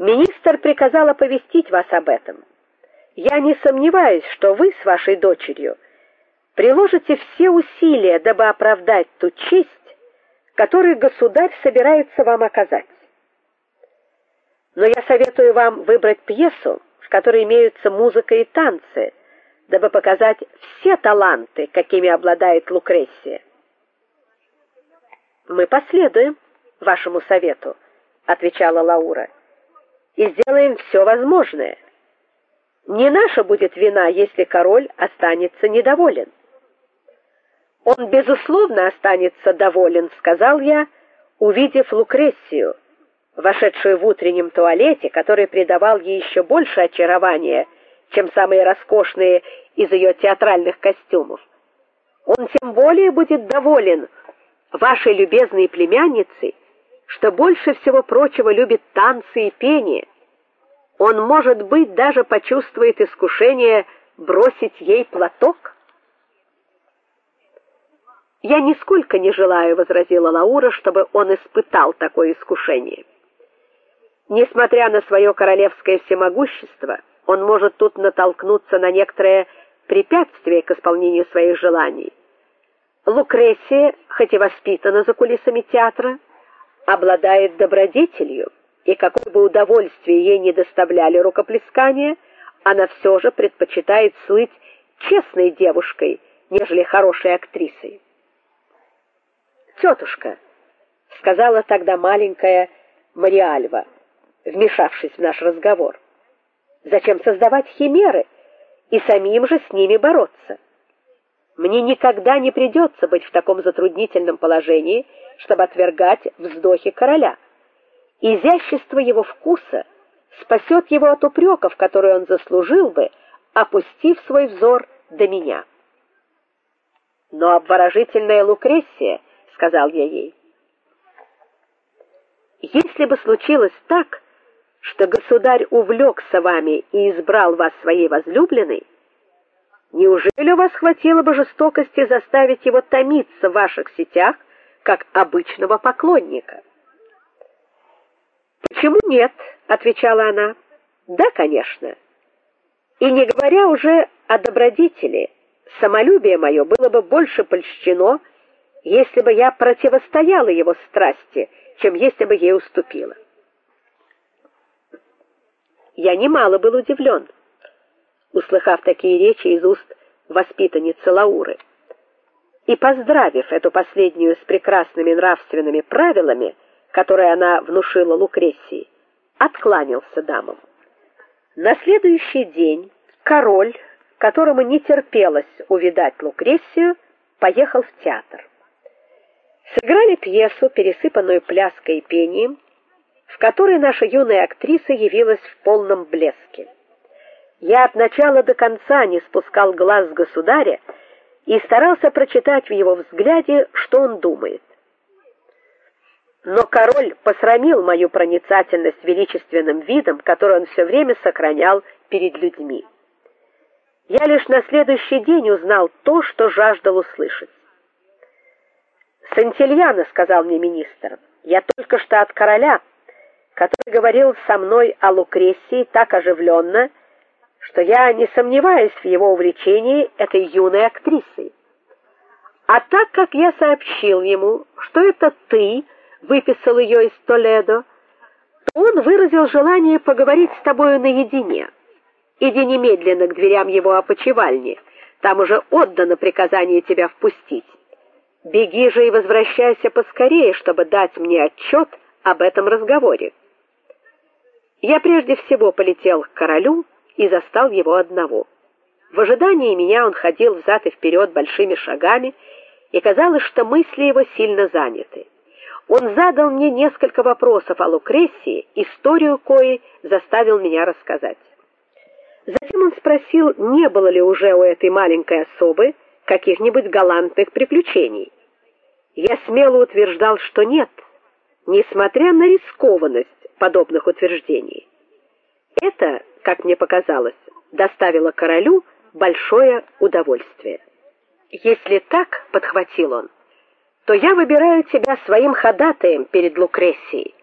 Министр приказал оповестить вас об этом. Я не сомневаюсь, что вы с вашей дочерью приложите все усилия, дабы оправдать ту честь, которую государь собирается вам оказать. Но я советую вам выбрать пьесу, в которой имеются музыка и танцы, дабы показать все таланты, какими обладает Лукреция. Мы последуем вашему совету, отвечала Лаура. И сделаем все возможное. Не наша будет вина, если король останется недоволен. Он безусловно останется доволен, сказал я, увидев Лукрецию, вошедшую в утреннем туалете, который придавал ей еще больше очарования, чем самые роскошные из ее театральных костюмов. Он тем более будет доволен вашей любезной племянницей, что больше всего прочего любит танцы и пение. Он, может быть, даже почувствует искушение бросить ей платок. Я нисколько не желаю, возразила Лаура, чтобы он испытал такое искушение. Несмотря на свое королевское всемогущество, он может тут натолкнуться на некоторое препятствие к исполнению своих желаний. Лукреция, хоть и воспитана за кулисами театра, обладает добродетелью, и какое бы удовольствие ей не доставляли рукоплескания, она все же предпочитает слыть честной девушкой, нежели хорошей актрисой. Тетушка, сказала тогда маленькая Мариальва, вмешавшись в наш разговор. Зачем создавать химеры и самим же с ними бороться? Мне никогда не придется быть в таком затруднительном положении, чтобы отвергать вздохи короля. Изящество его вкуса спасет его от упреков, которые он заслужил бы, опустив свой взор до меня. Но обворожительная Лукреция сказал я ей. Если бы случилось так, что государь увлекся вами и избрал вас своей возлюбленной, неужели у вас хватило бы жестокости заставить его томиться в ваших сетях, как обычного поклонника? Почему нет, отвечала она. Да, конечно. И не говоря уже о добродетели, самолюбие мое было бы больше польщено, если бы я противостояла его страсти, чем если бы ей уступила. Я немало был удивлен, услыхав такие речи из уст воспитанницы Лауры. И поздравив эту последнюю с прекрасными нравственными правилами, которые она внушила Лукреции, откланялся дамам. На следующий день король, которому не терпелось увидать Лукрецию, поехал в театр. Сыграли пьесу, пересыпанную пляской и пением, в которой наша юная актриса явилась в полном блеске. Я от начала до конца не спускал глаз с государя и старался прочитать в его взгляде, что он думает. Но король посрамил мою проницательность величественным видом, который он все время сохранял перед людьми. Я лишь на следующий день узнал то, что жаждал услышать. Сантильяно, сказал мне министр. Я только что от короля, который говорил со мной о Лукреции так оживленно, что я не сомневаюсь в его увлечении этой юной актрисой. А так как я сообщил ему, что это ты выписал ее из Толедо, то он выразил желание поговорить с тобою наедине. Иди немедленно к дверям его опочивальни. Там уже отдано приказание тебя впустить. Беги же и возвращайся поскорее, чтобы дать мне отчет об этом разговоре. Я прежде всего полетел к королю и застал его одного. В ожидании меня он ходил взад и вперед большими шагами, и казалось, что мысли его сильно заняты. Он задал мне несколько вопросов о Лукреции, историю коей заставил меня рассказать. Затем он спросил, не было ли уже у этой маленькой особы каких-нибудь галантных приключений. Я смело утверждал, что нет, несмотря на рискованность подобных утверждений. Это, как мне показалось, доставило королю большое удовольствие. Если так, подхватил он, то я выбираю тебя своим ходатаем перед Лукрецией.